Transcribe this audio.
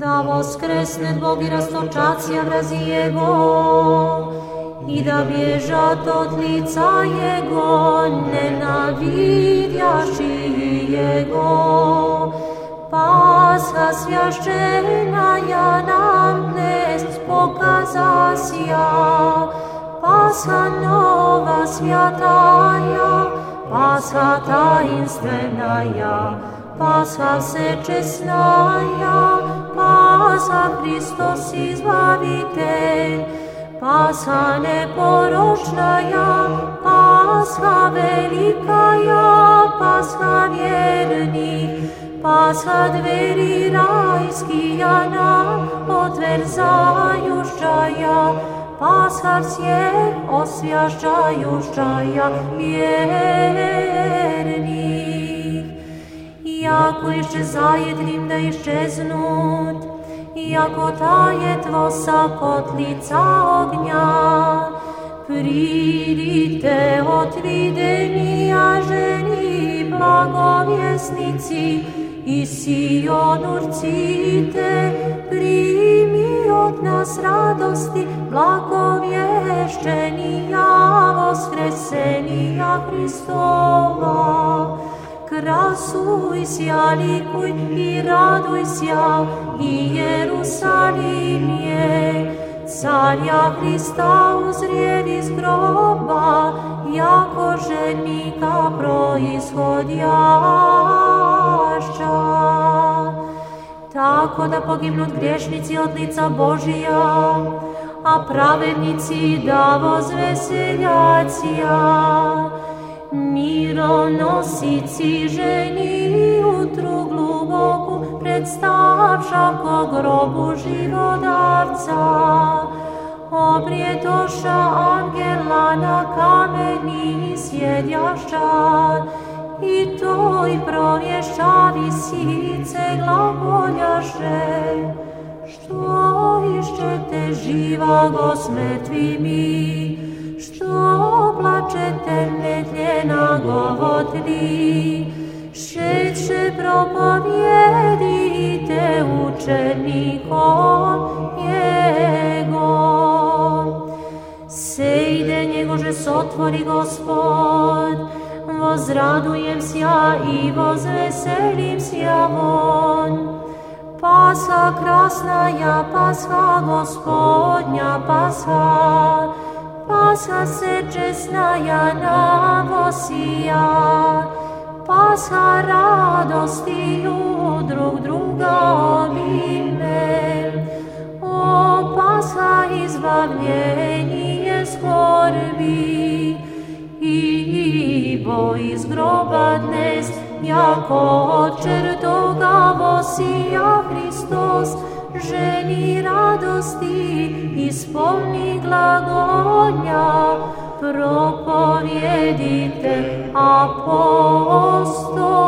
da voskresne Bog i rastočacija vrazi Jego i da bježat od lica Jego nenavidjaši Jego. Pasha svjašćena ja nam dnes pokazasja, Pasha nova svjataja, Pasha tajinstvena ja, Pasha sečesnaja, Pasha Hristos izbavitelj, Pasha neporočnaja, Pasha velikaja, Pasha vjernih, Pasha dveri rajskija nam otverzajušćaja, Pasha всех освящающая Яко исчезает Рим да исчезнут, Яко тает воса под лица огня, Придите от видения жени благовестницы, и Сион урците, прими от нас радости, благовещения воскресения Христова. Красуйся, ликуй и радуйся, и Иерусалиме, Царя Христа узрел из гроба, яко женика происходяща. Tako da pognut griješnici od lica Božija, a pravednici da vozveseljacija. Mironosici ženi utru globoku predstavša ko grobu živodavca. Obrijedoša angela na kameni sjedjašća, i to i provješća visice glagoljaše. Što išćete živa go smrtvi mi, što plačete medljena govotli, šeće propovijedite učenikom Jego. Sejde njegože sotvori Gospod, возрадуем ся и возвеселим ся вон. Пасха красная, Пасха Господня, Пасха, Пасха сечесная навосия, Пасха радостью друг друга обнимем. О, Пасха избавление скорби, Ибо из гроба днес, яко от чертога восия Христос, жени радости, исполни глагоня, проповедите апостол.